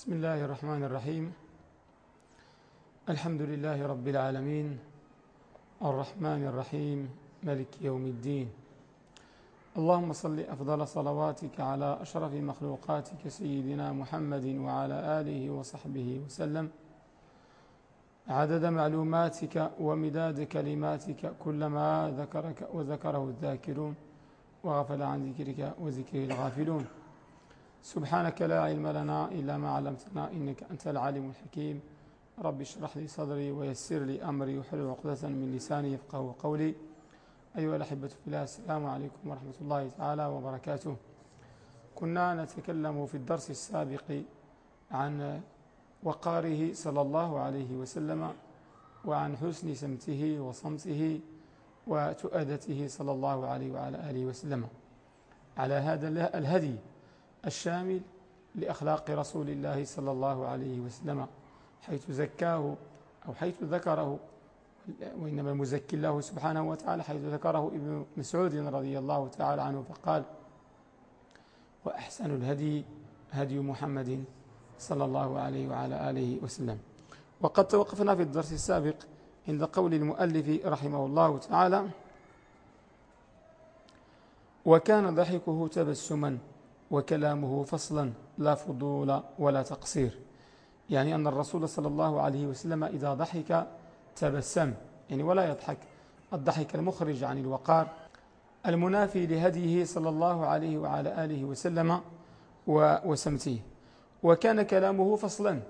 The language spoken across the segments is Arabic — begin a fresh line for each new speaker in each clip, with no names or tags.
بسم الله الرحمن الرحيم. الحمد لله رب العالمين. الرحمن الرحيم. ملك يوم الدين. اللهم صل أفضل صلواتك على أشرف مخلوقاتك سيدنا محمد وعلى آله وصحبه وسلم. عدد معلوماتك ومداد كلماتك كلما ذكرك وذكره الذاكرون. وغفل عن ذكرك وذكره الغافلون. سبحانك لا علم لنا إلا ما علمتنا إنك أنت العالم الحكيم. رب اشرح لي صدري ويسر لي أمري وحلل عقدة من لساني يفقه قولي. أيها الأحبة في الله السلام عليكم ورحمة الله تعالى وبركاته. كنا نتكلم في الدرس السابق عن وقاره صلى الله عليه وسلم وعن حسن سمته وصمته وتؤدته صلى الله عليه وعلى آله وسلم. على هذا الهدي الشامل لأخلاق رسول الله صلى الله عليه وسلم حيث زكاه أو حيث ذكره وإنما المزكي الله سبحانه وتعالى حيث ذكره ابن مسعود رضي الله تعالى عنه فقال وأحسن الهدي هدي محمد صلى الله عليه وعلى آله وسلم. وقد توقفنا في الدرس السابق عند قول المؤلف رحمه الله تعالى وكان ضحكه تبسما وكلامه فصلا لا فضول ولا تقصير. يعني أن الرسول صلى الله عليه وسلم إذا ضحك تبسم يعني ولا يضحك. الضحك المخرج عن الوقار المنافي لهديه صلى الله عليه وعلى آله وسلم وسمته. وكان كلامه فصلا.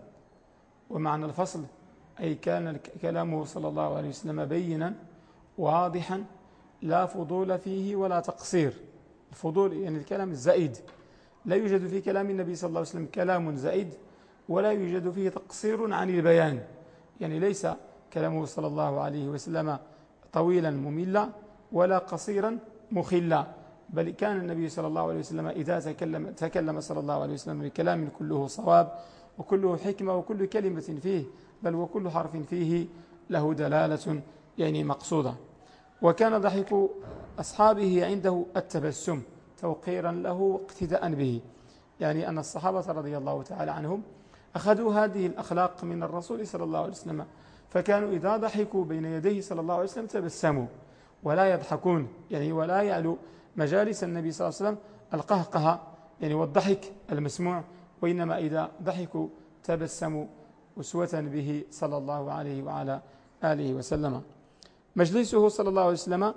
ومعنى الفصل أي كان كلامه صلى الله عليه وسلم بينا واضحا لا فضول فيه ولا تقصير. الفضول يعني الكلام الزائد. لا يوجد في كلام النبي صلى الله عليه وسلم كلام زائد ولا يوجد فيه تقصير عن البيان. يعني ليس كلامه صلى الله عليه وسلم طويلا مملا ولا قصيرا مخلا بل كان النبي صلى الله عليه وسلم إذا تكلم, تكلم صلى الله عليه وسلم بكلام كله صواب وكله حكمة وكل كلمة فيه بل وكل حرف فيه له دلالة يعني مقصودة. وكان ضحك أصحابه عنده التبسم. توقيرا له واقتداء به. يعني أن الصحابة رضي الله تعالى عنهم أخذوا هذه الأخلاق من الرسول صلى الله عليه وسلم فكانوا إذا ضحكوا بين يديه صلى الله عليه وسلم تبسموا ولا يضحكون يعني ولا يعلو مجالس النبي صلى الله عليه وسلم القهقه يعني والضحك المسموع وإنما إذا ضحكوا تبسموا أسوة به صلى الله عليه وعلى آله وسلم. مجلسه صلى الله عليه وسلم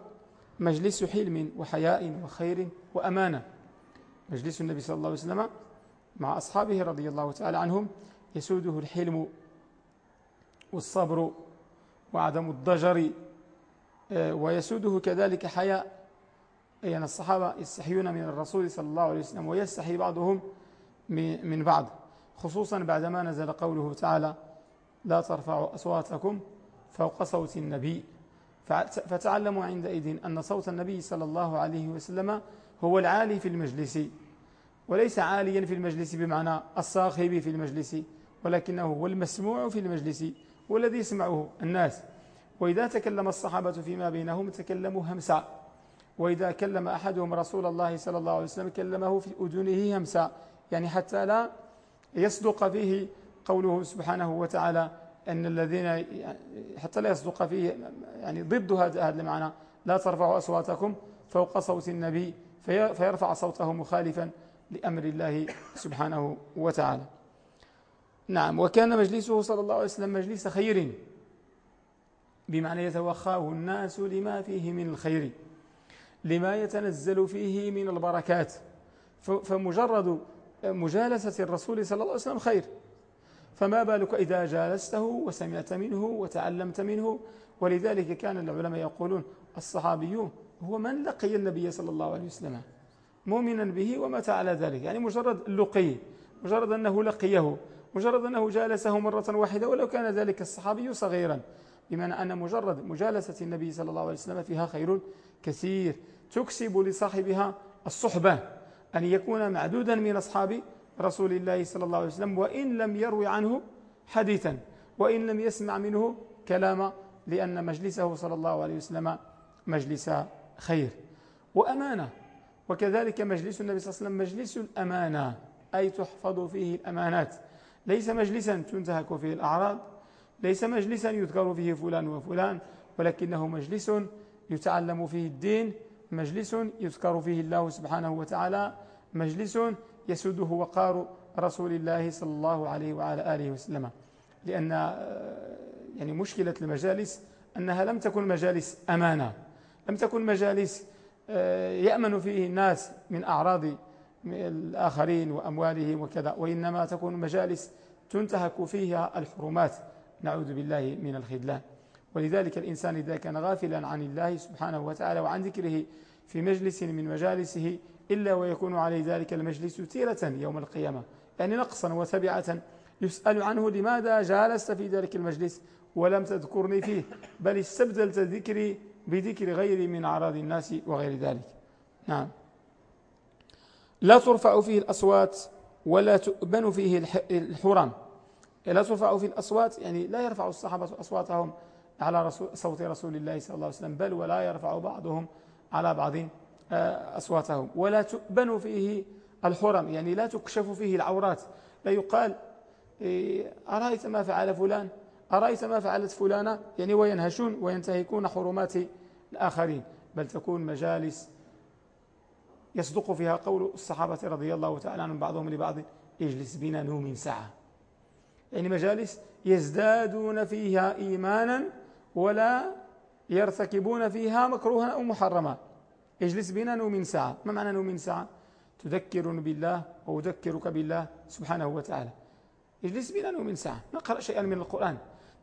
مجلس حلم وحياء وخير وأمانة. مجلس النبي صلى الله عليه وسلم مع أصحابه رضي الله تعالى عنهم يسوده الحلم والصبر وعدم الضجر آه، ويسوده كذلك حياء. أي أن الصحابة يستحيون من الرسول صلى الله عليه وسلم ويستحي بعضهم من بعض خصوصا بعدما نزل قوله تعالى لا ترفعوا أصواتكم فوق صوت النبي فتعلموا عندئذ أن صوت النبي صلى الله عليه وسلم هو العالي في المجلس. وليس عاليا في المجلس بمعنى الصاخب في المجلس ولكنه هو المسموع في المجلس والذي يسمعه الناس. وإذا تكلم الصحابة فيما بينهم تكلموا همسا. وإذا كلم أحدهم رسول الله صلى الله عليه وسلم كلمه في أذنه همسا. يعني حتى لا يصدق فيه قوله سبحانه وتعالى أن الذين حتى لا يصدق فيه يعني ضد هذا المعنى. لا ترفعوا أصواتكم فوق صوت النبي فيرفع صوته مخالفا لأمر الله سبحانه وتعالى. نعم. وكان مجلسه صلى الله عليه وسلم مجلس خير بمعنى يتوخاه الناس لما فيه من الخير لما يتنزل فيه من البركات. فمجرد مجالسة الرسول صلى الله عليه وسلم خير. فما بالك إذا جالسته وسمعت منه وتعلمت منه؟ ولذلك كان العلماء يقولون الصحابي هو من لقي النبي صلى الله عليه وسلم مؤمنا به ومات على ذلك. يعني مجرد اللقي مجرد أنه لقيه مجرد أنه جالسه مرة واحدة ولو كان ذلك الصحابي صغيرا. بمعنى أن مجرد مجالسة النبي صلى الله عليه وسلم فيها خير كثير. تكسب لصاحبها الصحبة أن يكون معدودا من أصحاب رسول الله صلى الله عليه وسلم وإن لم يروي عنه حديثا وإن لم يسمع منه كلاما لأن مجلسه صلى الله عليه وسلم مجلس خير. وأمانة وكذلك مجلس النبي صلى الله عليه وسلم مجلس الأمانة أي تحفظ فيه الأمانات. ليس مجلسا تنتهك فيه الأعراض ليس مجلسا يذكر فيه فلان وفلان ولكنه مجلس يتعلم فيه الدين مجلس يذكر فيه الله سبحانه وتعالى مجلس يسده وقار رسول الله صلى الله عليه وعلى آله وسلم. لأن آه، يعني مشكلة المجالس أنها لم تكن مجالس أمانة. لم تكن مجالس آه، يأمن فيه الناس من أعراض الآخرين وأموالهم وكذا وإنما تكون مجالس تنتهك فيها الحرمات. نعوذ بالله من الخذلان. ولذلك الإنسان إذا كان غافلا عن الله سبحانه وتعالى وعن ذكره في مجلس من مجالسه إلا ويكون عليه ذلك المجلس تيرة يوم القيامة. يعني نقصا وتبعة. يسأل عنه لماذا جالست في ذلك المجلس ولم تذكرني فيه بل استبدلت ذكري بذكر غيري من أعراض الناس وغير ذلك. نعم. لا ترفع فيه الأصوات ولا تؤبن فيه الحرام لا ترفع فيه الأصوات يعني لا يرفع الصحابة أصواتهم على رسول صوت رسول الله صلى الله عليه وسلم بل ولا يرفع بعضهم على بعض. أصواتهم. ولا تؤبن فيه الحرم يعني لا تكشف فيه العورات. لا يقال إيه، أرأيت ما فعل فلان؟ أرأيت ما فعلت فلانة؟ يعني وينهشون وينتهكون حرمات الآخرين. بل تكون مجالس يصدق فيها قول الصحابة رضي الله تعالى عنهم بعضهم لبعض اجلس بنا نوم ساعة. يعني مجالس يزدادون فيها إيمانا ولا يرتكبون فيها مكروها أو محرما. اجلس بنا نوم ساعة. ما معنى نوم ساعة؟ تذكرني بالله وأذكرك بالله سبحانه وتعالى. اجلس بنا نوم ساعة. نقرأ شيئا من القرآن.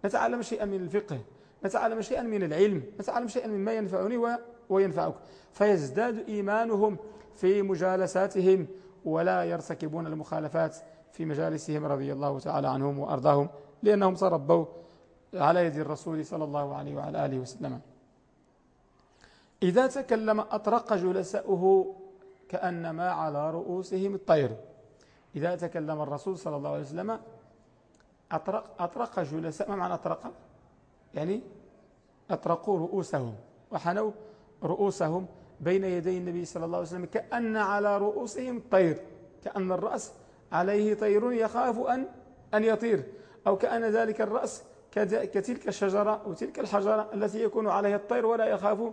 نتعلم شيئا من الفقه. نتعلم شيئا من العلم. نتعلم شيئا مما ينفعني وينفعك. فيزداد إيمانهم في مجالساتهم ولا يرتكبون المخالفات في مجالسهم رضي الله تعالى عنهم وأرضاهم لأنهم تربوا على يد الرسول صلى الله عليه وعلى آله وسلم. إذا تكلم أطرق جلساؤه كأنما على رؤوسهم الطير. إذا تكلم الرسول صلى الله عليه وسلم أطرق, أطرق جلساء ما معنى أطرق؟ يعني أطرقوا رؤوسهم. وحنوا رؤوسهم بين يدي النبي صلى الله عليه وسلم كأن على رؤوسهم طير. كأن الرأس عليه طير يخاف أن أن يطير. أو كأن ذلك الرأس كتلك الشجرة أو تلك الحجرة التي يكون عليها الطير ولا يخاف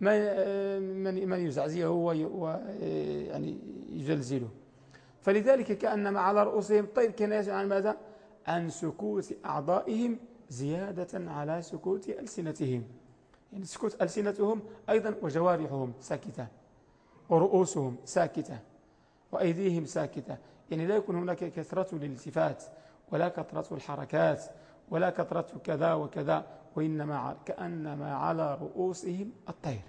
من من يزعزيه ويعني يزلزله. فلذلك كأنما على رؤوسهم الطير كان عن ماذا؟ عن سكوت أعضائهم زيادة على سكوت ألسنتهم. يعني سكوت ألسنتهم أيضا وجوارحهم ساكتة ورؤوسهم ساكتة وأيديهم ساكتة. يعني لا يكون هناك كثرة الالتفات ولا كثرة الحركات ولا كثرة كذا وكذا. وإنما كأنما على رؤوسهم الطير.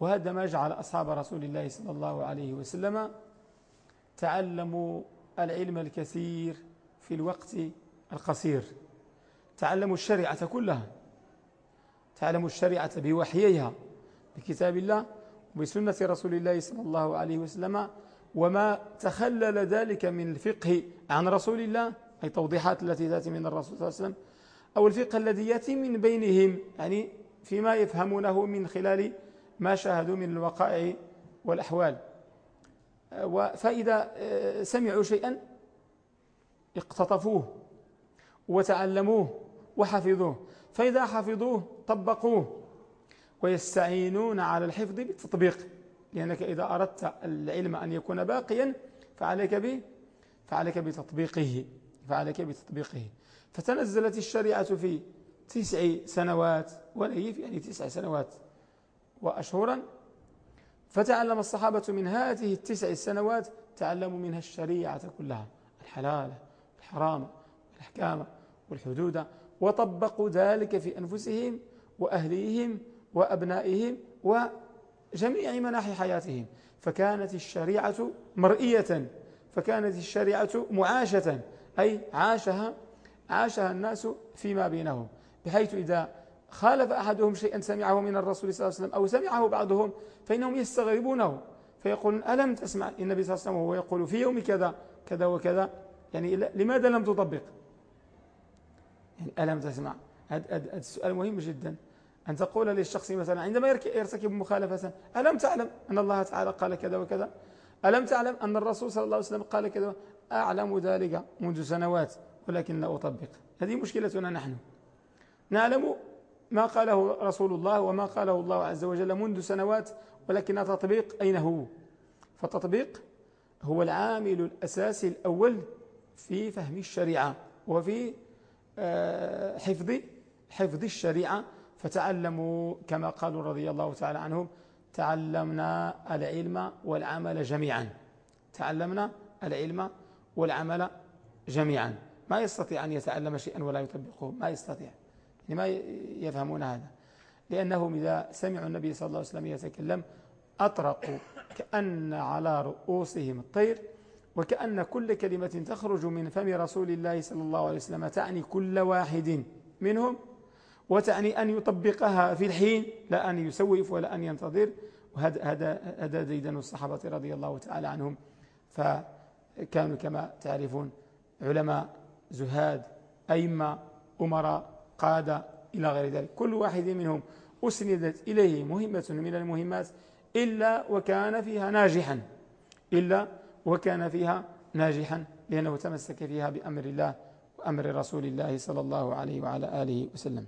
وهذا ما جعل أصحاب رسول الله صلى الله عليه وسلم تعلموا العلم الكثير في الوقت القصير. تعلموا الشريعة كلها. تعلموا الشريعة بوحيها بكتاب الله وبسنة رسول الله صلى الله عليه وسلم وما تخلل ذلك من الفقه عن رسول الله أي توضيحات التي تأتي من الرسول صلى الله عليه وسلم. أو الفقه الذي يأتي من بينهم يعني فيما يفهمونه من خلال ما شاهدوا من الوقائع والأحوال. فإذا آه، سمعوا شيئا اقتطفوه وتعلموه وحفظوه. فإذا حفظوه طبقوه. ويستعينون على الحفظ بالتطبيق لأنك إذا أردت العلم أن يكون باقيا فعليك فعليك بتطبيقه فعليك بتطبيقه. فتنزلت الشريعة في تسع سنوات وليف يعني تسع سنوات وأشهرا. فتعلم الصحابة من هذه التسع السنوات تعلموا منها الشريعة كلها الحلال الحرام والأحكام والحدود وطبقوا ذلك في أنفسهم وأهليهم وأبنائهم وجميع مناحي حياتهم. فكانت الشريعة مرئية فكانت الشريعة معاشة أي عاشها عاشها الناس فيما بينهم بحيث إذا خالف أحدهم شيئا سمعه من الرسول صلى الله عليه وسلم أو سمعه بعضهم فإنهم يستغربونه فيقولون ألم تسمع النبي صلى الله عليه وسلم وهو يقول في يوم كذا كذا وكذا يعني لماذا لم تطبق؟ يعني ألم تسمع؟ هذا السؤال مهم جدا. أن تقول للشخص مثلا عندما يرتكب مخالفة ألم تعلم أن الله تعالى قال كذا وكذا؟ ألم تعلم أن الرسول صلى الله عليه وسلم قال كذا؟ أعلم ذلك منذ سنوات. ولكن لا أطبق. هذه مشكلتنا نحن. نعلم ما قاله رسول الله وما قاله الله عز وجل منذ سنوات ولكن التطبيق أين هو؟ فالتطبيق هو العامل الأساسي الأول في فهم الشريعة وفي آه، حفظ حفظ الشريعة. فتعلموا كما قالوا رضي الله تعالى عنهم تعلمنا العلم والعمل جميعا. تعلمنا العلم والعمل جميعا. ما يستطيع أن يتعلم شيئا ولا يطبقه. ما يستطيع. يعني ما يفهمون هذا. لأنهم إذا سمعوا النبي صلى الله عليه وسلم يتكلم أطرقوا كأن على رؤوسهم الطير وكأن كل كلمة تخرج من فم رسول الله صلى الله عليه وسلم تعني كل واحد منهم وتعني أن يطبقها في الحين لا أن يسوف ولا أن ينتظر. وهذا هذا هذا ديدن الصحابة رضي الله تعالى عنهم. فكانوا كما تعرفون علماء زهاد أئمة أمراء قادة إلى غير ذلك. كل واحد منهم أسندت إليه مهمة من المهمات إلا وكان فيها ناجحا إلا وكان فيها ناجحا لأنه تمسك فيها بأمر الله وأمر رسول الله صلى الله عليه وعلى آله وسلم.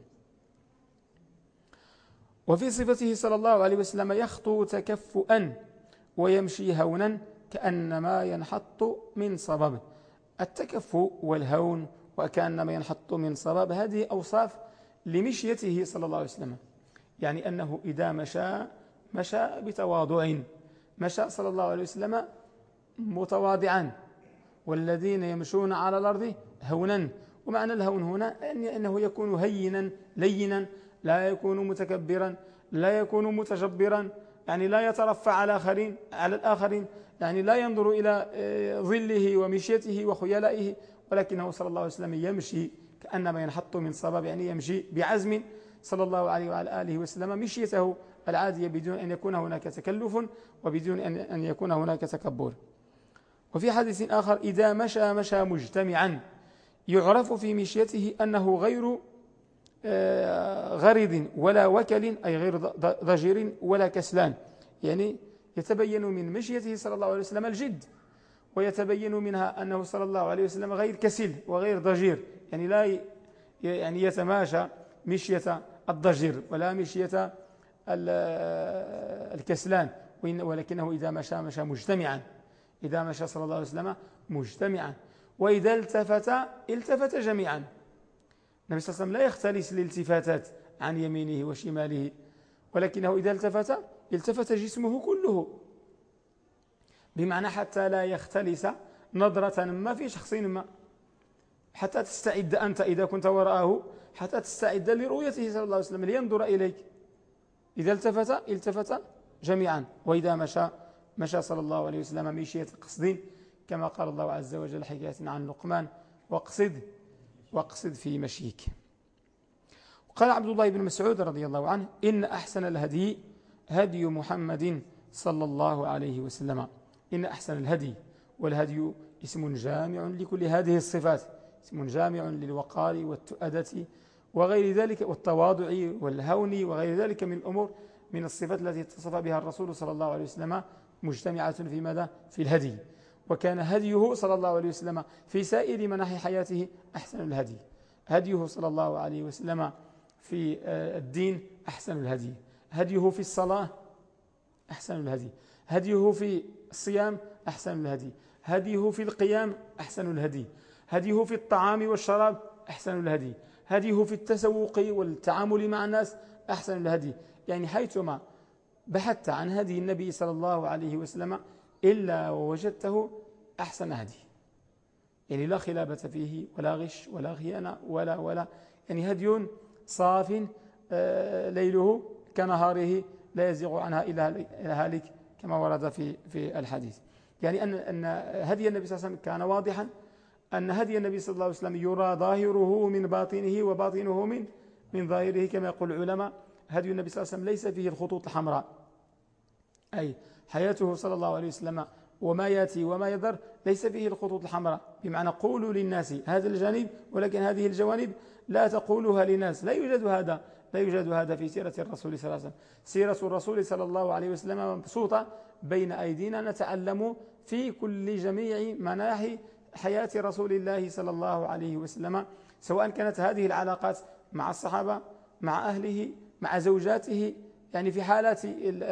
وفي صفته صلى الله عليه وسلم يخطو تكفؤا ويمشي هونا كأنما ينحط من صبب. التكفؤ والهون وكأنما ينحط من صباب هذه أوصاف لمشيته صلى الله عليه وسلم. يعني أنه إذا مشى مشى بتواضع. مشى صلى الله عليه وسلم متواضعا. والذين يمشون على الأرض هونا. ومعنى الهون هنا أنه يكون هينا لينا لا يكون متكبرا لا يكون متجبرا. يعني لا يترفع على الآخرين على الآخرين. يعني لا ينظر إلى آه، ظله ومشيته وخيلائه ولكنه صلى الله عليه وسلم يمشي كأنما ينحط من صباب يعني يمشي بعزم. صلى الله عليه وعلى آله وسلم مشيته العادية بدون أن يكون هناك تكلف وبدون أن يكون هناك تكبر. وفي حديث آخر إذا مشى مشى مجتمعا يعرف في مشيته أنه غير غريض ولا وكل أي غير ضجير ولا كسلان. يعني يتبين من مشيته صلى الله عليه وسلم الجد ويتبين منها أنه صلى الله عليه وسلم غير كسل وغير ضجير. يعني لا يعني يتماشى مشية الضجير ولا مشية الكسلان. ولكنه إذا مشى مشى مجتمعا. إذا مشى صلى الله عليه وسلم مجتمعا. وإذا التفت التفت جميعا. النبي صلى الله عليه وسلم لا يختلس الالتفاتات عن يمينه وشماله ولكنه إذا التفت التفت جسمه كله. بمعنى حتى لا يختلس نظرة ما في شخص ما. حتى تستعد أنت إذا كنت وراءه حتى تستعد لرؤيته صلى الله عليه وسلم لينظر إليك. إذا التفت التفت جميعا. وإذا مشى مشى صلى الله عليه وسلم مشية قصد كما قال الله عز وجل حكاية عن لقمان واقصد واقصد في مشيك. وقال عبد الله بن مسعود رضي الله عنه إن أحسن الهدي هدي محمد صلى الله عليه وسلم. إن أحسن الهدي والهدي اسم جامع لكل هذه الصفات اسم جامع للوقار والتؤدة وغير ذلك والتواضع والهون وغير ذلك من الأمور من الصفات التي اتصف بها الرسول صلى الله عليه وسلم مجتمعة في ماذا؟ في الهدي. وكان هديه صلى الله عليه وسلم في سائر مناحي حياته أحسن الهدي. هديه صلى الله عليه وسلم في آه، الدين أحسن الهدي. هديه في الصلاة أحسن الهدي. هديه في الصيام أحسن الهدي. هديه في القيام أحسن الهدي. هديه في الطعام والشراب أحسن الهدي. هديه في التسوق والتعامل مع الناس أحسن الهدي. يعني حيثما بحثت عن هدي النبي صلى الله عليه وسلم إلا ووجدته أحسن هدي. يعني لا خلابة فيه ولا غش ولا خيانة ولا ولا. يعني هدي صاف آه، ليله كنهاره لا يزيغ عنها إلا هالك كما ورد في في الحديث. يعني أن أن هدي النبي صلى الله عليه وسلم كان واضحا. أن هدي النبي صلى الله عليه وسلم يرى ظاهره من باطنه وباطنه من من ظاهره كما يقول العلماء. هدي النبي صلى الله عليه وسلم ليس فيه الخطوط الحمراء. أي حياته صلى الله عليه وسلم وما ياتي وما يذر ليس فيه الخطوط الحمراء. بمعنى قولوا للناس هذا الجانب ولكن هذه الجوانب لا تقولها للناس. لا يوجد هذا لا يوجد هذا في سيرة الرسول صلى الله عليه وسلم. سيرة الرسول صلى الله عليه وسلم مبسوطة بين أيدينا نتعلم في كل جميع مناحي حياة رسول الله صلى الله عليه وسلم سواء كانت هذه العلاقات مع الصحابة مع أهله مع زوجاته يعني في حالات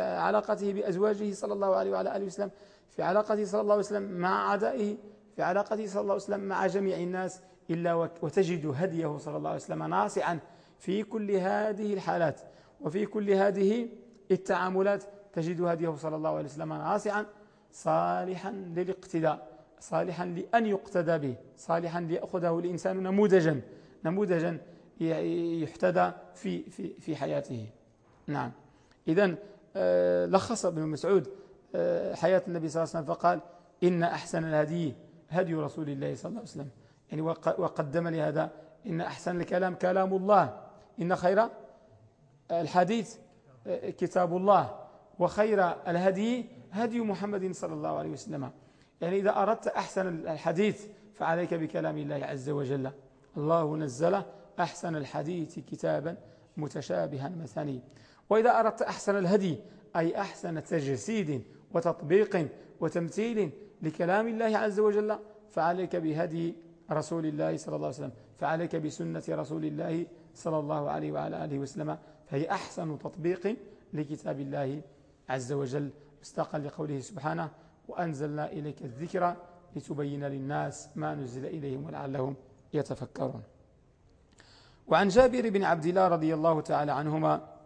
علاقته بأزواجه صلى الله عليه وعلى آله وسلم في علاقته صلى الله عليه وسلم مع أعدائه في علاقته صلى الله عليه وسلم مع جميع الناس إلا وتجد هديه صلى الله عليه وسلم ناصعا في كل هذه الحالات. وفي كل هذه التعاملات تجد هديه صلى الله عليه وسلم ناصعا صالحا للاقتداء صالحا لأن يقتدى به صالحا ليأخذه الإنسان نموذجا نموذجا يحتدى في, في, في حياته. نعم. إذا آه، لخص ابن مسعود آه، حياة النبي صلى الله عليه وسلم فقال إن أحسن الهدي هدي رسول الله صلى الله عليه وسلم. يعني وقدم لهذا إن أحسن الكلام كلام الله. إن خير الحديث آه، كتاب الله وخير الهدي هدي محمد صلى الله عليه وسلم. يعني إذا أردت أحسن الحديث فعليك بكلام الله عز وجل. الله نزل أحسن الحديث كتابا متشابها مثاني وإذا أردت أحسن الهدي أي أحسن تجسيد وتطبيق وتمثيل لكلام الله عز وجل فعليك بهدي رسول الله صلى الله عليه وسلم. فعليك بسنة رسول الله صلى الله عليه وعلى آله وسلم. فهي أحسن تطبيق لكتاب الله عز وجل. مستقا لقوله سبحانه وأنزلنا إليك الذكر لتبين للناس ما نزل إليهم ولعلهم يتفكرون. وعن جابر بن عبد الله رضي الله تعالى عنهما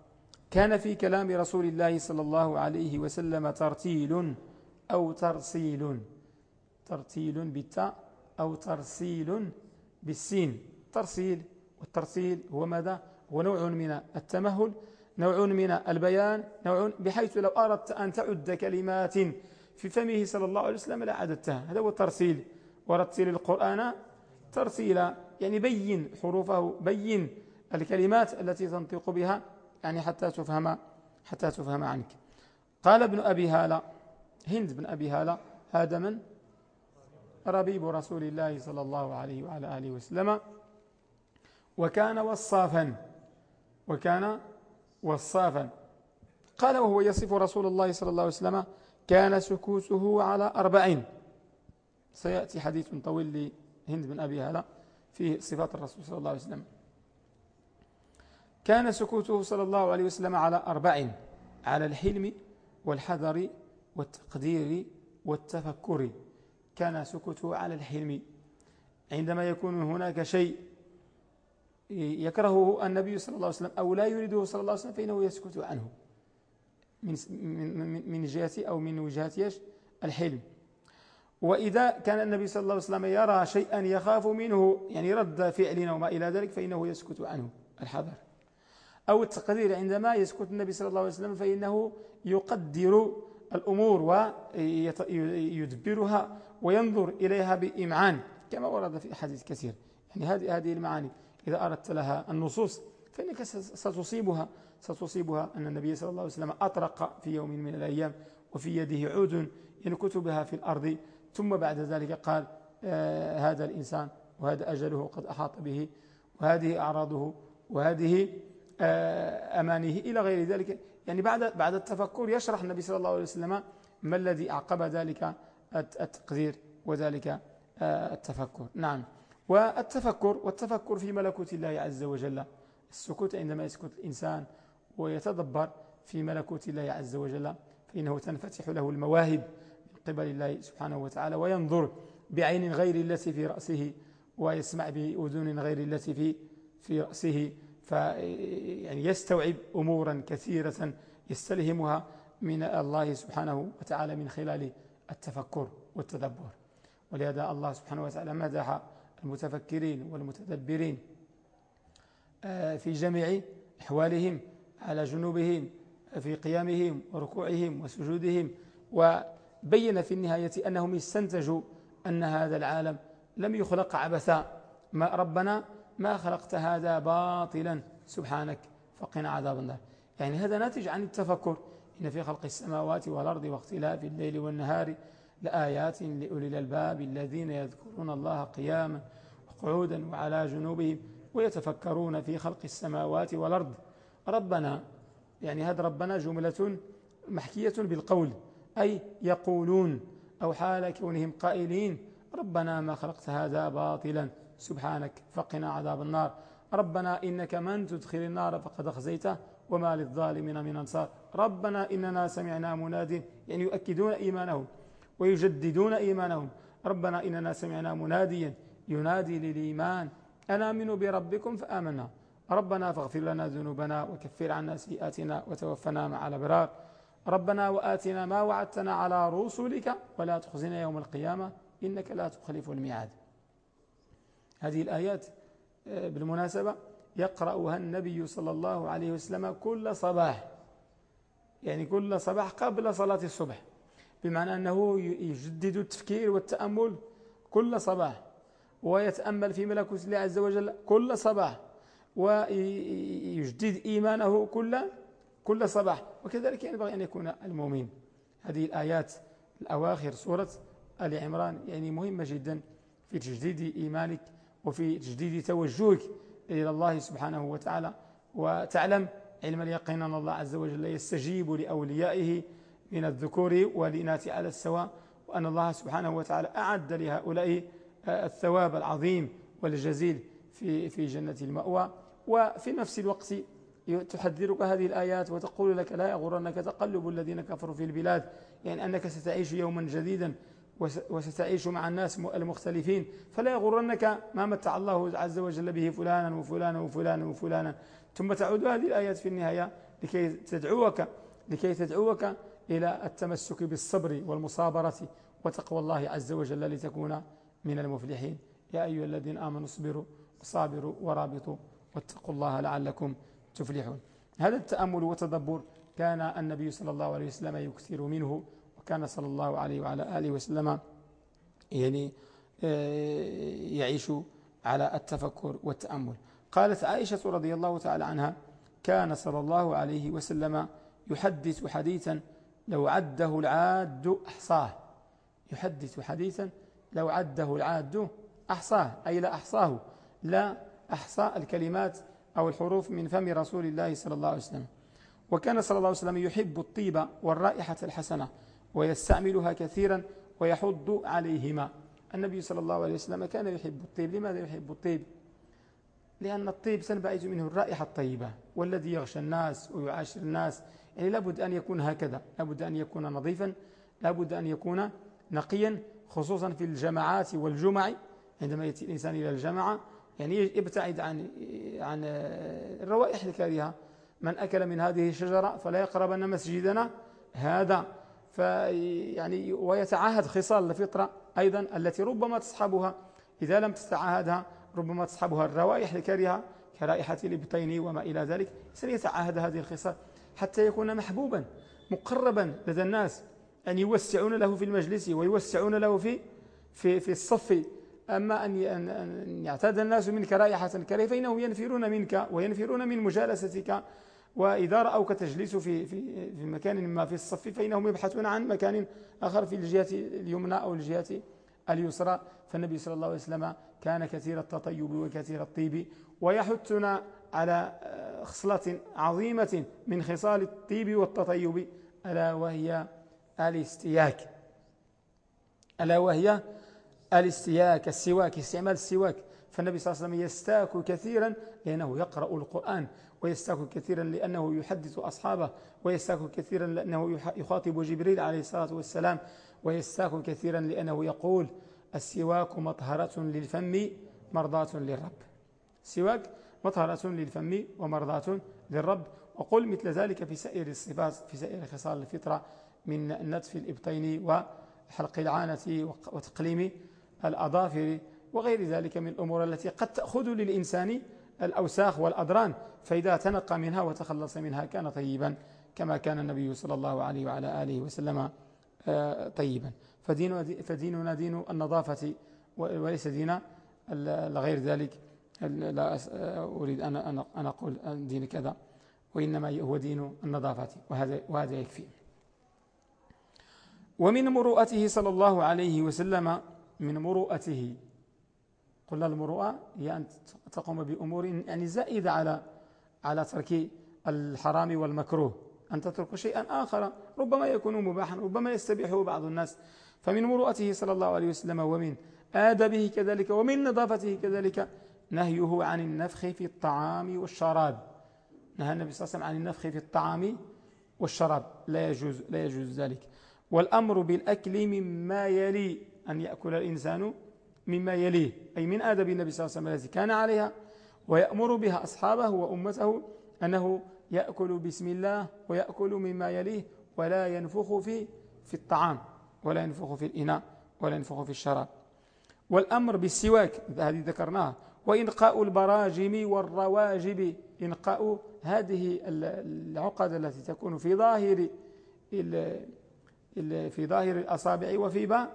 كان في كلام رسول الله صلى الله عليه وسلم ترتيل أو ترسيل. ترتيل بالتاء أو ترسيل بالسين. ترسيل والترسيل هو ماذا؟ هو نوع من التمهل نوع من البيان نوع بحيث لو أردت أن تعد كلمات في فمه صلى الله عليه وسلم لا عددتها. هذا هو الترسيل. ورتل القرآن ترسيلا يعني بين حروفه بين الكلمات التي تنطق بها يعني حتى تفهم حتى تفهم عنك. قال ابن أبي هالة هند بن أبي هالة هذا من؟ ربيب رسول الله صلى الله عليه وعلى آله وسلم. وكان وصافا وكان وصافا. قال وهو يصف رسول الله صلى الله عليه وسلم كان سكوته على أربعين. سيأتي حديث طويل لهند بن أبي هلا في صفات الرسول صلى الله عليه وسلم. كان سكوته صلى الله عليه وسلم على أربعين على الحلم والحذر والتقدير والتفكر. كان سكوته على الحلم. عندما يكون هناك شيء يكرهه النبي صلى الله عليه وسلم أو لا يريده صلى الله عليه وسلم فإنه يسكت عنه. من من من جهة أو من وجهة الحلم. وإذا كان النبي صلى الله عليه وسلم يرى شيئا يخاف منه يعني رد فعل وما إلى ذلك فإنه يسكت عنه. الحذر. أو التقدير عندما يسكت النبي صلى الله عليه وسلم فإنه يقدر الأمور ويدبرها وينظر إليها بإمعان كما ورد في أحاديث كثير. يعني هذه هذه المعاني. إذا أردت لها النصوص فإنك ستصيبها. ستصيبها أن النبي صلى الله عليه وسلم أطرق في يوم من الأيام وفي يده عود ينكت بها في الأرض ثم بعد ذلك قال آه هذا الإنسان وهذا أجله قد أحاط به وهذه أعراضه وهذه أمانيه. إلى غير ذلك يعني بعد بعد التفكر يشرح النبي صلى الله عليه وسلم ما الذي أعقب ذلك التقدير وذلك آه التفكر. نعم. والتفكر والتفكر في ملكوت الله عز وجل. السكوت عندما يسكت الإنسان ويتدبر في ملكوت الله عز وجل فإنه تنفتح له المواهب من قبل الله سبحانه وتعالى وينظر بعين غير التي في رأسه ويسمع بأذن غير التي في في رأسه. يعني يستوعب أمورا كثيرة يستلهمها من الله سبحانه وتعالى من خلال التفكر والتدبر. ولهذا الله سبحانه وتعالى مدح المتفكرين والمتدبرين آه، في جميع أحوالهم على جنوبهم في قيامهم وركوعهم وسجودهم وبين في النهاية أنهم استنتجوا أن هذا العالم لم يخلق عبثا. ما ربنا ما خلقت هذا باطلا. سبحانك فقنا عذاب النار. يعني هذا ناتج عن التفكر. إن في خلق السماوات والأرض واختلاف الليل والنهار لآيات لأولي الألباب الذين يذكرون الله قياما وقعودا وعلى جنوبهم ويتفكرون في خلق السماوات والأرض. ربنا يعني هذا ربنا جملة محكية بالقول. أي يقولون أو حال كونهم قائلين ربنا ما خلقت هذا باطلا. سبحانك فقنا عذاب النار. ربنا إنك من تدخل النار فقد أخزيته وما للظالمين من أنصار. ربنا إننا سمعنا مناد يعني يؤكدون إيمانهم ويجددون إيمانهم. ربنا إننا سمعنا مناديا ينادي للإيمان أنا آمنوا بربكم فآمنا. ربنا فاغفر لنا ذنوبنا وكفر عنا سيئاتنا وتوفنا مع الأبرار. ربنا وآتنا ما وعدتنا على رسلك ولا تخزنا يوم القيامة إنك لا تخلف الميعاد. هذه الآيات آه، بالمناسبة يقرأها النبي صلى الله عليه وسلم كل صباح. يعني كل صباح قبل صلاة الصبح. بمعنى أنه يجدد التفكير والتأمل كل صباح. ويتأمل في ملكوت الله عز وجل كل صباح. ويجدد إيمانه كل كل صباح. وكذلك ينبغي أن يكون المؤمن. هذه الآيات الأواخر سورة آل عمران يعني مهمة جدا في تجديد إيمانك وفي تجديد توجهك إلى الله سبحانه وتعالى. وتعلم علم اليقين أن الله عز وجل يستجيب لأوليائه من الذكور والإناث على السواء وأن الله سبحانه وتعالى أعد لهؤلاء الثواب العظيم والجزيل في في جنة المأوى. وفي نفس الوقت تحذرك هذه الآيات وتقول لك لا يغرنك تقلب الذين كفروا في البلاد يعني أنك ستعيش يوما جديدا. وستعيش مع الناس المختلفين. فلا يغرنك ما متع الله عز وجل به فلانا وفلانا وفلانا وفلانا. ثم تعود هذه الآيات في النهاية لكي تدعوك لكي تدعوك إلى التمسك بالصبر والمصابرة وتقوى الله عز وجل لتكون من المفلحين. يا أيها الذين آمنوا اصبروا وصابروا ورابطوا واتقوا الله لعلكم تفلحون. هذا التأمل والتدبر كان النبي صلى الله عليه وسلم يكثر منه وكان صلى الله عليه وعلى آله وسلم يعني آه، يعيش على التفكر والتأمل. قالت عائشة رضي الله تعالى عنها كان صلى الله عليه وسلم يحدث حديثا لو عده العاد أحصاه. يحدث حديثا لو عده العاد أحصاه أي لا أحصاه لا أحصى الكلمات أو الحروف من فم رسول الله صلى الله عليه وسلم. وكان صلى الله عليه وسلم يحب الطيب والرائحة الحسنة. ويستعملها كثيرا ويحض عليهما. النبي صلى الله عليه وسلم كان يحب الطيب. لماذا يحب الطيب؟ لأن الطيب سنبعث منه الرائحة الطيبة والذي يغشى الناس ويعاشر الناس. يعني لابد أن يكون هكذا. لابد أن يكون نظيفا. لابد أن يكون نقيا خصوصا في الجماعات والجمع. عندما يأتي الإنسان إلى الجماعة يعني يبتعد عن عن الروائح الكريهة من أكل من هذه الشجرة فلا يقربن مسجدنا. هذا فيعني ويتعاهد خصال الفطرة أيضا التي ربما تصحبها إذا لم تتعاهدها ربما تصحبها الروائح الكريهة كرائحة الإبطين وما إلى ذلك سيتعاهد هذه الخصال حتى يكون محبوبا مقربا لدى الناس أن يوسعون له في المجلس ويوسعون له في في في الصف. أما أن يعتاد الناس منك رائحة كريهة فإنهم ينفرون منك وينفرون من مجالستك؟ وإذا رأوك تجلس في, في, في مكان ما في الصف فإنهم يبحثون عن مكان آخر في الجهة اليمنى أو الجهة اليسرى. فالنبي صلى الله عليه وسلم كان كثير التطيب وكثير الطيب ويحثنا على خصلة عظيمة من خصال الطيب والتطيب ألا وهي الاستياك. ألا وهي الاستياك السواك استعمال السواك. فالنبي صلى الله عليه وسلم يستاك كثيرا لأنه يقرأ القرآن ويستاك كثيرا لأنه يحدث أصحابه ويستاك كثيرا لأنه يخاطب جبريل عليه الصلاة والسلام ويستاك كثيرا لأنه يقول السواك مطهرة للفم مرضاة للرب. السواك مطهرة للفم ومرضاة للرب. وقل مثل ذلك في سائر الصفات في سائر خصال الفطرة من نتف الإبطين وحلق العانة وتقليم الأظافر. وغير ذلك من الأمور التي قد تأخذ للإنسان الأوساخ والأدران فإذا تنقى منها وتخلص منها كان طيبا كما كان النبي صلى الله عليه وعلى آله وسلم آه، طيبا. فديننا دين النظافة وليس دين لغير ذلك لا أريد أن أقول دين كذا وإنما هو دين النظافة وهذا, وهذا يكفي. ومن مروءته صلى الله عليه وسلم من مروءته قلنا المروءة هي أن تقوم بأمور يعني زائدة على على ترك الحرام والمكروه. أن تترك شيئا آخر ربما يكون مباحا ربما يستبيحه بعض الناس. فمن مروءته صلى الله عليه وسلم ومن آدبه كذلك ومن نظافته كذلك نهيه عن النفخ في الطعام والشراب. نهى النبي صلى الله عليه وسلم عن النفخ في الطعام والشراب. لا يجوز, لا يجوز ذلك. والأمر بالأكل مما يلي أن يأكل الإنسان مما يليه أي من آدب النبي صلى الله عليه وسلم التي كان عليها ويأمر بها أصحابه وأمته أنه يأكل بسم الله ويأكل مما يليه ولا ينفخ في في الطعام ولا ينفخ في الإناء ولا ينفخ في الشراب. والأمر بالسواك هذه ذكرناها وإنقاء البراجم والرواجب إنقاء هذه العقد التي تكون في ظاهر في ظاهر الأصابع وفي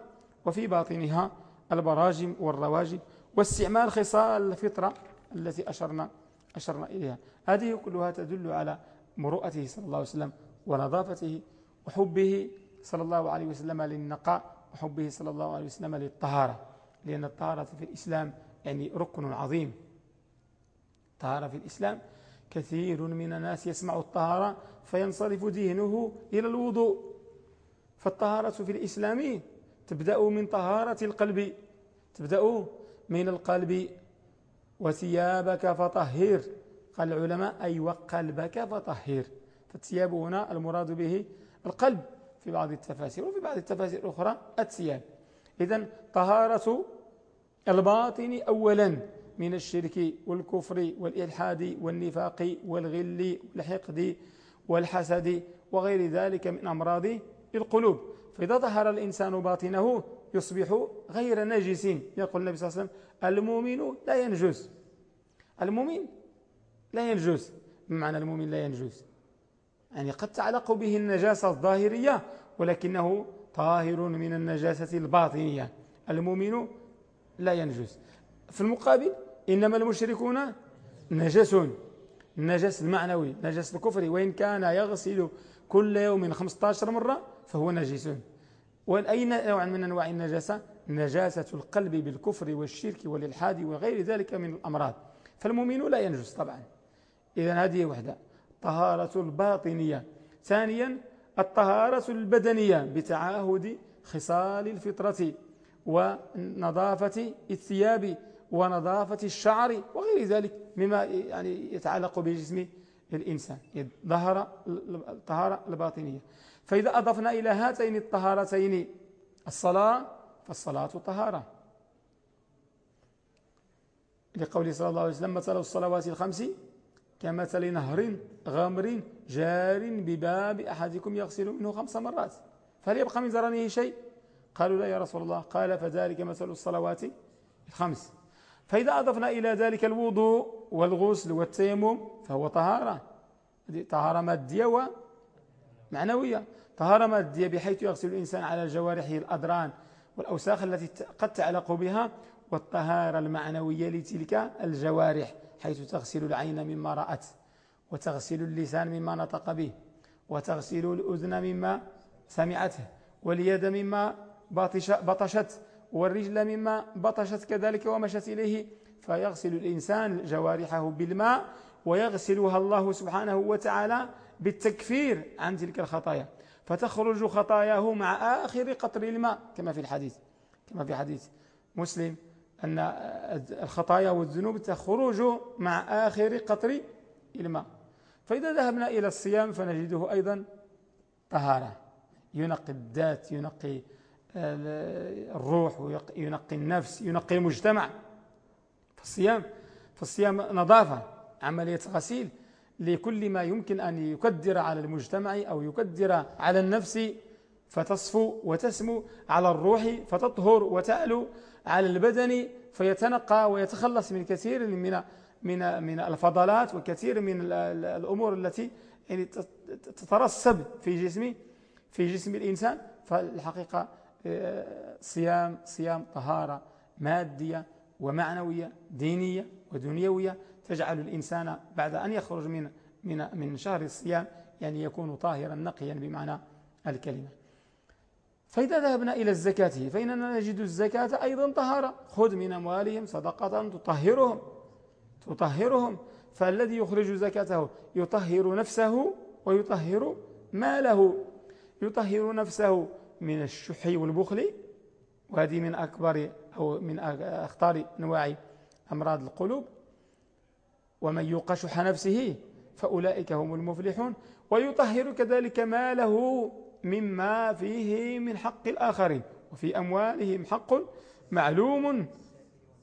وفي باطنها. البراجم والرواجب واستعمال خصال الفطرة التي أشرنا أشرنا إليها. هذه كلها تدل على مروءته صلى الله عليه وسلم ونظافته وحبه صلى الله عليه وسلم للنقاء وحبه صلى الله عليه وسلم للطهارة. لأن الطهارة في الإسلام يعني ركن عظيم. الطهارة في الإسلام كثير من الناس يسمع الطهارة فينصرف ذهنه إلى الوضوء. فالطهارة في الإسلام تبدأ من طهارة القلب تبدأ من القلب. وثيابك فطهر. قال العلماء أي وقلبك فطهر. فالثياب هنا المراد به القلب في بعض التفاسير وفي بعض التفاسير الأخرى الثياب. إذا طهارة الباطن أولا من الشرك والكفر والإلحاد والنفاق والغل والحقد والحسد وغير ذلك من أمراض القلوب. فإذا ظهر الإنسان باطنه يصبح غير نجس. يقول النبي صلى الله عليه وسلم المؤمن لا ينجس. المؤمن لا ينجس. بمعنى المؤمن لا ينجس. يعني قد تعلق به النجاسة الظاهرية ولكنه طاهر من النجاسة الباطنية. المؤمن لا ينجس. في المقابل إنما المشركون نجس. النجس المعنوي نجس الكفر. وإن كان يغسل كل يوم 15 مرة فهو نجس. وأي نوع من أنواع النجاسة؟ نجاسة القلب بالكفر والشرك والإلحاد وغير ذلك من الأمراض. فالمؤمن لا ينجس طبعا. إذا هذه وحدة. طهارة الباطنية. ثانيا الطهارة البدنية بتعاهد خصال الفطرة ونظافة الثياب ونظافة الشعر وغير ذلك مما يعني يتعلق بجسم الإنسان. ظهر الطهارة الباطنية. فإذا أضفنا إلى هاتين الطهارتين الصلاة فالصلاة طهارة. لقول صلى الله عليه وسلم مثل الصلوات الخمس كمثل نهر غامر جار بباب أحدكم يغسل منه خمس مرات فهل يبقى من زرنه شيء؟ قالوا لا يا رسول الله. قال فذلك مثل الصلوات الخمس. فإذا أضفنا إلى ذلك الوضوء والغسل والتيمم فهو طهارة. طهارة مادية ومعنوية طهارة مادية بحيث يغسل الإنسان على جوارحه الأدران والأوساخ التي قد تعلق بها والطهارة المعنوية لتلك الجوارح حيث تغسل العين مما رأت وتغسل اللسان مما نطق به وتغسل الأذن مما سمعته واليد مما بطشت والرجل مما بطشت كذلك ومشت إليه. فيغسل الإنسان جوارحه بالماء ويغسلها الله سبحانه وتعالى بالتكفير عن تلك الخطايا. فتخرج خطاياه مع آخر قطر الماء كما في الحديث. كما في حديث مسلم أن الخطايا والذنوب تخرج مع آخر قطر الماء. فإذا ذهبنا إلى الصيام فنجده أيضا طهارة. ينقي الذات ينقي الروح ينقي النفس ينقي المجتمع. فالصيام فالصيام نظافة عملية غسيل. لكل ما يمكن أن يكدر على المجتمع أو يكدر على النفس فتصفو وتسمو على الروح فتطهر وتألو على البدن فيتنقى ويتخلص من كثير من من من الفضلات وكثير من الأمور التي يعني تترسب في جسم في جسم الإنسان. فالحقيقة آه، صيام صيام طهارة مادية ومعنوية دينية ودنيوية تجعل الإنسان بعد أن يخرج من من من شهر الصيام يعني يكون طاهرا نقيا بمعنى الكلمة. فإذا ذهبنا إلى الزكاة فإننا نجد الزكاة أيضا طهارة خذ من أموالهم صدقة تطهرهم تطهرهم. فالذي يخرج زكاته يطهر نفسه ويطهر ماله. يطهر نفسه من الشح والبخل وهذه من أكبر أو من أخطار أنواع أمراض القلوب. ومن يوق شح نفسه فأولئك هم المفلحون. ويطهر كذلك ماله مما فيه من حق الآخرين. وفي أموالهم حق معلوم.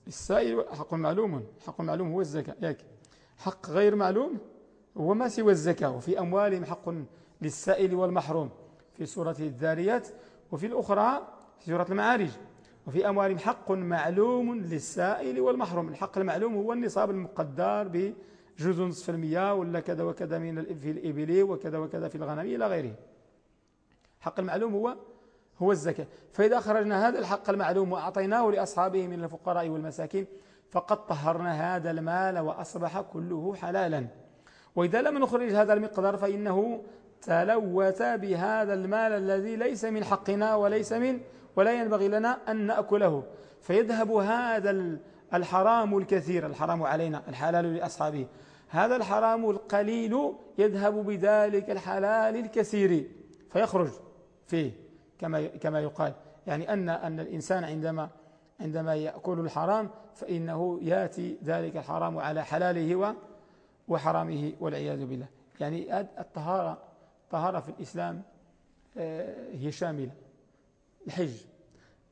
للسائل حق معلوم. حق معلوم هو الزكاة. ياك. حق غير معلوم هو ما سوى الزكاة. وفي أموالهم حق للسائل والمحروم. في سورة الذاريات. وفي الأخرى في سورة المعارج. وفي أموالهم حق معلوم للسائل والمحروم. الحق المعلوم هو النصاب المقدر بجزء نصف المياه ولا كذا وكذا من في الإبل وكذا وكذا في الغنم إلى غيره. حق المعلوم هو هو الزكاة. فإذا أخرجنا هذا الحق المعلوم وأعطيناه لأصحابه من الفقراء والمساكين فقد طهرنا هذا المال وأصبح كله حلالا. وإذا لم نخرج هذا المقدار فإنه تلوث بهذا المال الذي ليس من حقنا وليس من ولا ينبغي لنا أن نأكله. فيذهب هذا الحرام الكثير. الحرام علينا الحلال لأصحابه. هذا الحرام القليل يذهب بذلك الحلال الكثير. فيخرج فيه كما كما يقال. يعني أن أن الإنسان عندما عندما يأكل الحرام فإنه يأتي ذلك الحرام على حلاله وحرامه والعياذ بالله. يعني الطهارة طهارة في الإسلام آه، هي شاملة. الحج.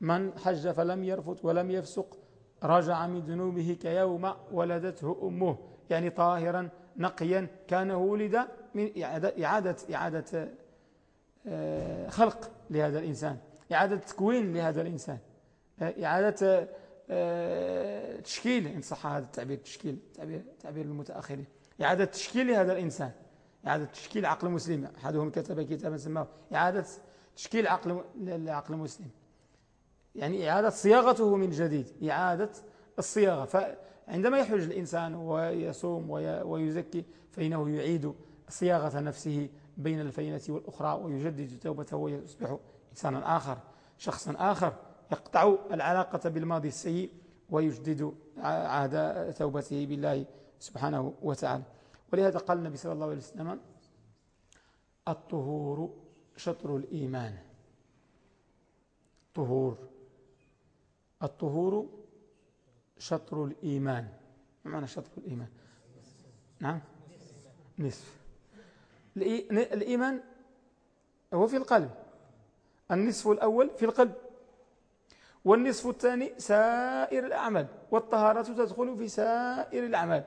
من حج فلم يرفث ولم يفسق رجع من ذنوبه كيوم ولدته أمه. يعني طاهرا نقيا كان ولد من إعادة, إعادة, آه، خلق لهذا الإنسان. إعادة تكوين لهذا الإنسان. آه، إعادة تشكيل إن صح هذا التعبير تشكيل تعبير, تعبير المتأخرين إعادة تشكيل لهذا الإنسان. إعادة تشكيل عقل مسلم. أحدهم كتب كتابا سماه إعادة تشكيل عقل العقل المسلم. يعني إعادة صياغته من جديد إعادة الصياغة. فعندما يحج الإنسان ويصوم ويزكي فإنه يعيد صياغة نفسه بين الفينة والأخرى ويجدد توبته ويصبح إنسانا آخر شخصا آخر يقطع العلاقة بالماضي السيء ويجدد عهد توبته بالله سبحانه وتعالى. ولهذا قال النبي صلى الله عليه وسلم الطهور شطر الإيمان. طهور. الطهور شطر الإيمان. ما معنى شطر الإيمان؟ نعم. نصف. الإيمان هو في القلب. النصف الأول في القلب. والنصف الثاني سائر الأعمال. والطهارة تدخل في سائر الأعمال.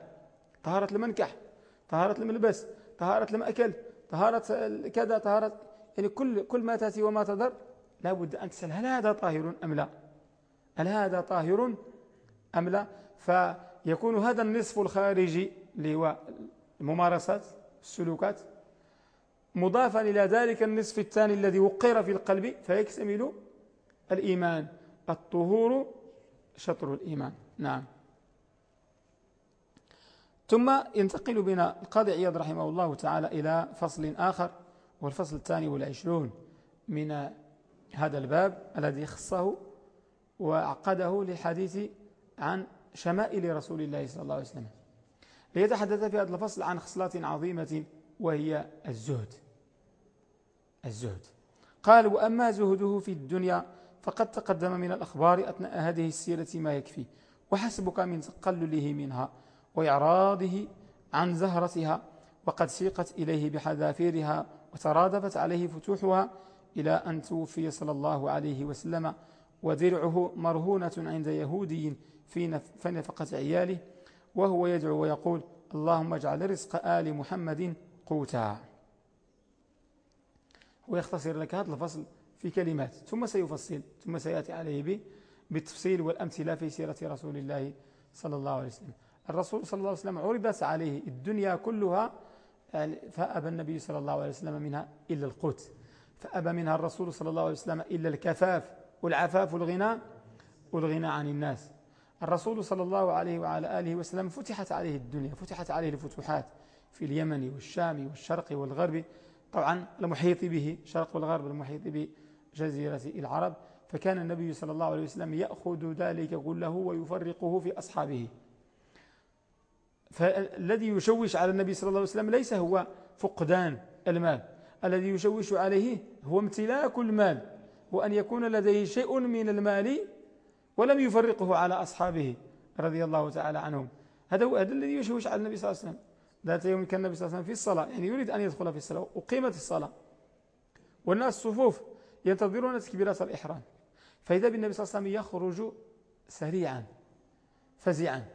طهارة المنكح طهارة الملبس طهارة المأكل طهارة كذا طهارة يعني كل كل ما تأتي وما تضر لابد أن تسأل هل هذا طاهر أم لا؟ هل هذا طاهر أم لا؟ فيكون هذا النصف الخارجي اللي هو الممارسات السلوكات مضافا إلى ذلك النصف الثاني الذي وقر في القلب فيكتمل الإيمان. الطهور شطر الإيمان. نعم. ثم ينتقل بنا القاضي عياض رحمه الله تعالى إلى فصل آخر. والفصل الثاني والعشرون من هذا الباب الذي خصه وعقده للحديث عن شمائل رسول الله صلى الله عليه وسلم. ليتحدث في هذا الفصل عن خصلات عظيمة وهي الزهد. الزهد. قال وأما زهده في الدنيا فقد تقدم من الأخبار أثناء هذه السيرة ما يكفي وحسبك من تقلله منها وإعراضه عن زهرتها وقد سيقت إليه بحذافيرها وترادفت عليه فتوحها إلى أن توفي صلى الله عليه وسلم ودرعه مرهونة عند يهودي في نفقة عياله وهو يدعو ويقول اللهم اجعل رزق آل محمد قوتا. ويختصر لك هذا الفصل في كلمات ثم سيفصل ثم سيأتي عليه بالتفصيل والأمثلة في سيرة رسول الله صلى الله عليه وسلم. الرسول صلى الله عليه وسلم عرضت عليه الدنيا كلها فأبى النبي صلى الله عليه وسلم منها إلا القوت فأبى منها الرسول صلى الله عليه وسلم إلا الكفاف والعفاف والغنى والغنى عن الناس. الرسول صلى الله عليه وعلى آله وسلم فتحت عليه الدنيا فتحت عليه الفتوحات في اليمن والشام والشرق والغرب. طبعا المحيط به شرق والغرب المحيط بجزيرة العرب. فكان النبي صلى الله عليه وسلم يأخذ ذلك كله ويفرقه في أصحابه. فالذي يشوش على النبي صلى الله عليه وسلم ليس هو فقدان المال. الذي يشوش عليه هو امتلاك المال هو أن يكون لديه شيء من المال ولم يفرقه على أصحابه رضي الله تعالى عنهم. هذا هو هذا الذي يشوش على النبي صلى الله عليه وسلم. ذات يوم كان النبي صلى الله عليه وسلم في الصلاة يعني يريد أن يدخل في الصلاة وقيمة الصلاة. والناس صفوف ينتظرون تكبيرات الإحرام. فإذا بالنبي صلى الله عليه وسلم يخرج سريعا فزعا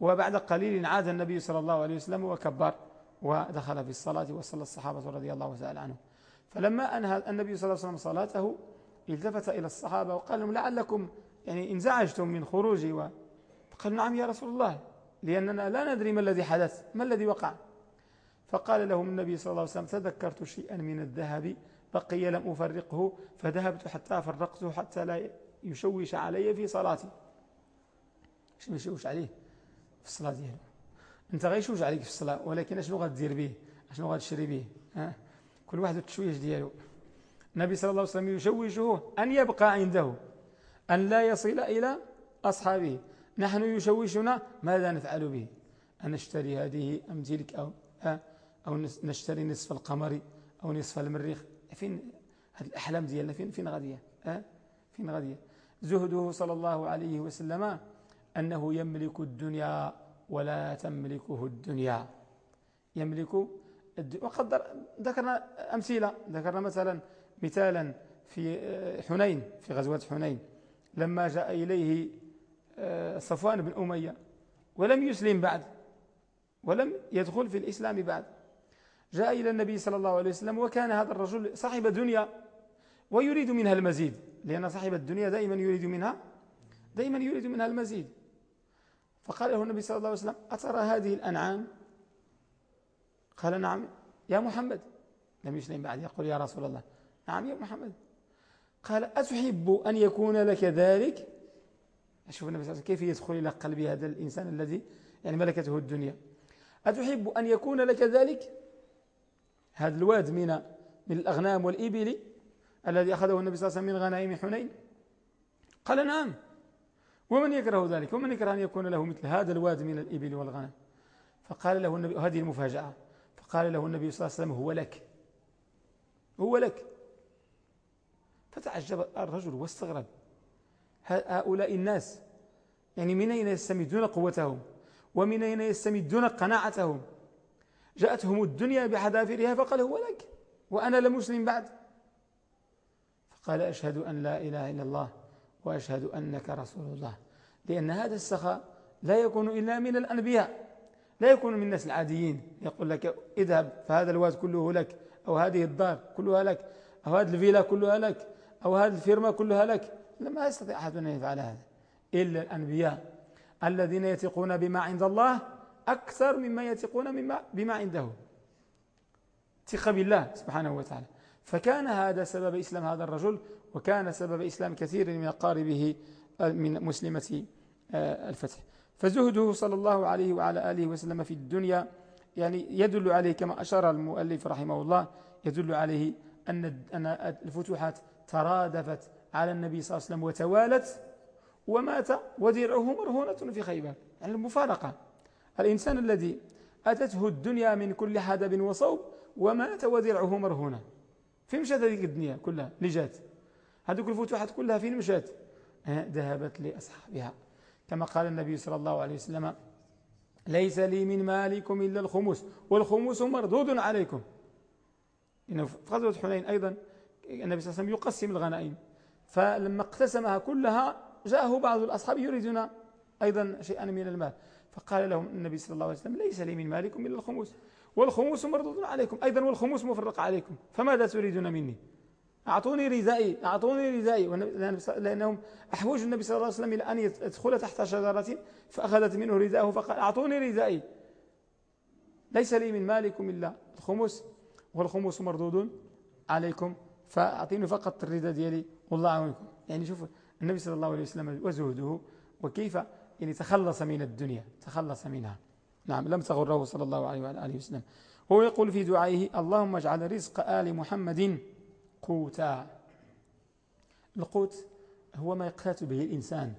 وبعد قليل عاد النبي صلى الله عليه وسلم وكبر ودخل في الصلاة وصلى الصحابة رضي الله تعالى عنهم. فلما أنهى النبي صلى الله عليه وسلم صلاته التفت إلى الصحابة وقال لهم لعلكم يعني انزعجتم من خروجي قال نعم يا رسول الله لأننا لا ندري ما الذي حدث ما الذي وقع. فقال لهم النبي صلى الله عليه وسلم تذكرت شيئا من الذهب؟ بقي لم أفرقه فذهبت حتى فرقته حتى لا يشوش علي في صلاتي. شنو يشوش عليه؟ في الصلاة ديالو أنت غيشوش عليك في الصلاة ولكن أشنو غدير به أشنو غتشري به ها؟ كل واحد التشويش ديالو. النبي صلى الله عليه وسلم يشوشه أن يبقى عنده أن لا يصل إلى أصحابه. نحن يشوشنا ماذا نفعل به؟ أن نشتري هذه أم تلك أو, أو نشتري نصف القمر أو نصف المريخ. فين هذه الأحلام ديالنا؟ فين فين غادية؟ أه؟ فين غادية؟ زهده صلى الله عليه وسلم أنه يملك الدنيا ولا تملكه الدنيا. يملك وقد ذكرنا أمثلة. ذكرنا مثلا مثالا في آه، حنين في غزوة حنين. لما جاء إليه آه، صفوان بن أمية ولم يسلم بعد ولم يدخل في الإسلام بعد. جاء إلى النبي صلى الله عليه وسلم وكان هذا الرجل صاحب دنيا ويريد منها المزيد لأن صاحب الدنيا دائما يريد منها دائما يريد منها المزيد. فقال له النبي صلى الله عليه وسلم أترى هذه الأنعام؟ قال نعم. يا محمد. لم يسلم بعد يقول يا رسول الله. نعم يا محمد. قال أتحب أن يكون لك ذلك؟ أشوف النبي صلى الله عليه وسلم كيف يدخل إلى قلب هذا الإنسان الذي يعني ملكته الدنيا؟ أتحب أن يكون لك ذلك؟ هذا الواد من من الأغنام والإبل الذي أخذه النبي صلى الله عليه وسلم من غنائم حنين. قال نعم. ومن يكره ذلك؟ ومن يكره أن يكون له مثل هذا الواد من الإبل والغنم؟ فقال له النبي هذه المفاجأة. فقال له النبي صلى الله عليه وسلم هو لك. هو لك. فتعجب الرجل واستغرب. هؤلاء الناس يعني من أين يستمدون قوتهم؟ ومن أين يستمدون قناعتهم؟ جاءتهم الدنيا بحذافيرها فقال هو لك. وأنا لمسلم بعد. فقال أشهد أن لا إله إلا الله. وأشهد أنك رسول الله. لأن هذا السخاء لا يكون إلا من الأنبياء لا يكون من الناس العاديين. يقول لك اذهب فهذا الواد كله لك أو هذه الدار كلها لك أو هذه الفيلا كلها لك أو هذه الفيرما كلها لك. لما يستطيع أحد أن يفعل هذا إلا الأنبياء الذين يثقون بما عند الله أكثر مما يثقون بما عنده. ثقة بالله سبحانه وتعالى. فكان هذا سبب إسلام هذا الرجل وكان سبب إسلام كثير من أقاربه من مسلمة آه، الفتح. فزهده صلى الله عليه وعلى آله وسلم في الدنيا يعني يدل عليه كما أشار المؤلف رحمه الله يدل عليه أن الفتوحات ترادفت على النبي صلى الله عليه وسلم وتوالت ومات ودرعه مرهونة في خيبر يعني المفارقة. الإنسان الذي أتته الدنيا من كل حدب وصوب ومات ودرعه مرهونة. في مشات هذه الدنيا كلها لجات هذه الفتوحات كلها فين مشات؟ ذهبت لأصحابها. كما قال النبي صلى الله عليه وسلم ليس لي من مالكم إلا الخمس والخمس مردود عليكم. إنه في غزوة حنين أيضا النبي صلى الله عليه وسلم يقسم الغنائم. فلما اقتسمها كلها جاءه بعض الأصحاب يريدون أيضا شيئا من المال. فقال لهم النبي صلى الله عليه وسلم ليس لي من مالكم إلا الخمس والخموس مردود عليكم. أيضا والخموس مفرق عليكم فماذا تريدون مني؟ أعطوني ردائي أعطوني ردائي لأنهم أحوج النبي صلى الله عليه وسلم إلى أن يدخل تحت شجرة فأخذت منه رداءه فقال أعطوني ردائي ليس لي من مالكم إلا الخمس والخمس مردود عليكم فأعطيني فقط الرداء ديالي والله أعونكم يعني شوف النبي صلى الله عليه وسلم وزهده وكيف يعني تخلص من الدنيا تخلص منها. نعم لم تغره صلى الله عليه وسلم. هو يقول في دعائه اللهم اجعل رزق آل محمد قوتا القوت هو ما يقتات به الإنسان.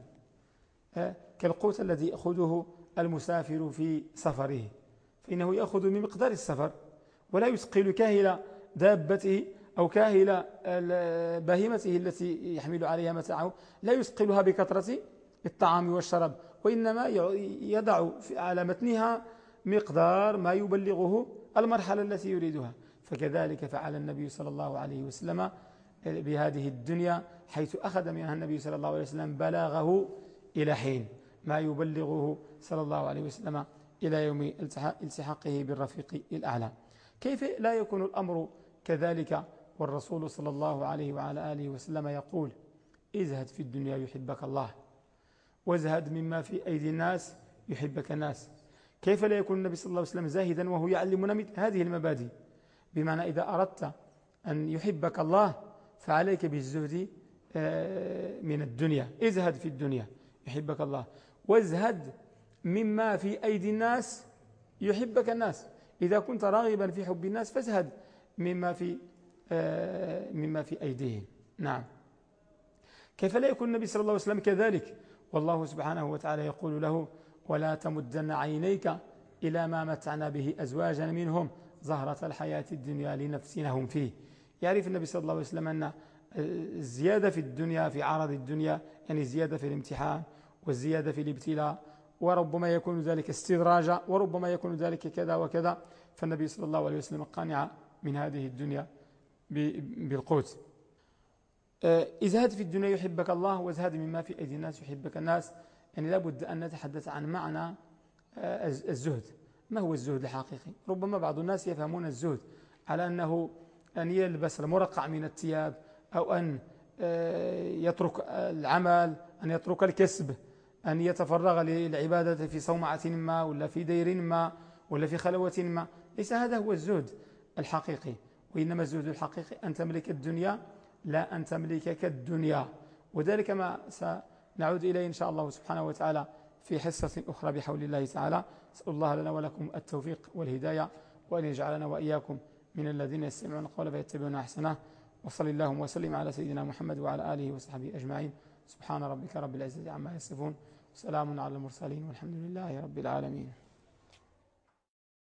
كالقوت الذي يأخذه المسافر في سفره. فإنه يأخذ من مقدار السفر ولا يثقل كاهل دابته أو كاهل بهيمته التي يحمل عليها متاعه. لا يثقلها بكثرة الطعام والشراب وإنما يضع على متنها مقدار ما يبلغه المرحلة التي يريدها. فكذلك فعل النبي صلى الله عليه وسلم بهذه الدنيا حيث أخذ منها النبي صلى الله عليه وسلم بلاغه إلى حين ما يبلغه صلى الله عليه وسلم إلى يوم التحاقه بالرفيق الأعلى. كيف لا يكون الأمر كذلك والرسول صلى الله عليه وعلى آله وسلم يقول ازهد في الدنيا يحبك الله وازهد مما في أيدي الناس يحبك الناس كيف لا يكون النبي صلى الله عليه وسلم زاهدا وهو يعلمنا هذه المبادئ؟ بمعنى إذا أردت أن يحبك الله فعليك بالزهد آه، من الدنيا. ازهد في الدنيا يحبك الله. وازهد مما في أيدي الناس يحبك الناس. إذا كنت راغبا في حب الناس فازهد مما في آه، مما في أيديهم. نعم. كيف لا يكون النبي صلى الله عليه وسلم كذلك؟ والله سبحانه وتعالى يقول له ولا تمدن عينيك إلى ما متعنا به أزواجا منهم زهرة الحياة الدنيا لنفسنهم فيه. يعرف النبي صلى الله عليه وسلم أن الزيادة في الدنيا في عرض الدنيا يعني زيادة في الامتحان والزيادة في الابتلاء وربما يكون ذلك استدراجا وربما يكون ذلك كذا وكذا فالنبي صلى الله عليه وسلم قانع من هذه الدنيا بالقوت. ازهد في الدنيا يحبك الله وازهد مما في أيدي الناس يحبك الناس يعني لابد أن نتحدث عن معنى آه، الزهد. ما هو الزهد الحقيقي؟ ربما بعض الناس يفهمون الزهد على أنه أن يلبس المرقع من الثياب أو أن آه، يترك العمل أن يترك الكسب أن يتفرغ للعبادة في صومعة ما ولا في دير ما ولا في خلوة ما. ليس هذا هو الزهد الحقيقي وإنما الزهد الحقيقي أن تملك الدنيا لا أن تملكك الدنيا وذلك ما سنعود إليه إن شاء الله سبحانه وتعالى. في حصة أخرى بحول الله تعالى. أسأل الله لنا ولكم التوفيق والهداية وأن يجعلنا وإياكم من الذين يستمعون القول فيتبعون أحسنه. وصل اللهم وسلم على سيدنا محمد وعلى آله وصحبه أجمعين. سبحان ربك رب العزة عما يصفون. سلام على المرسلين والحمد لله رب العالمين.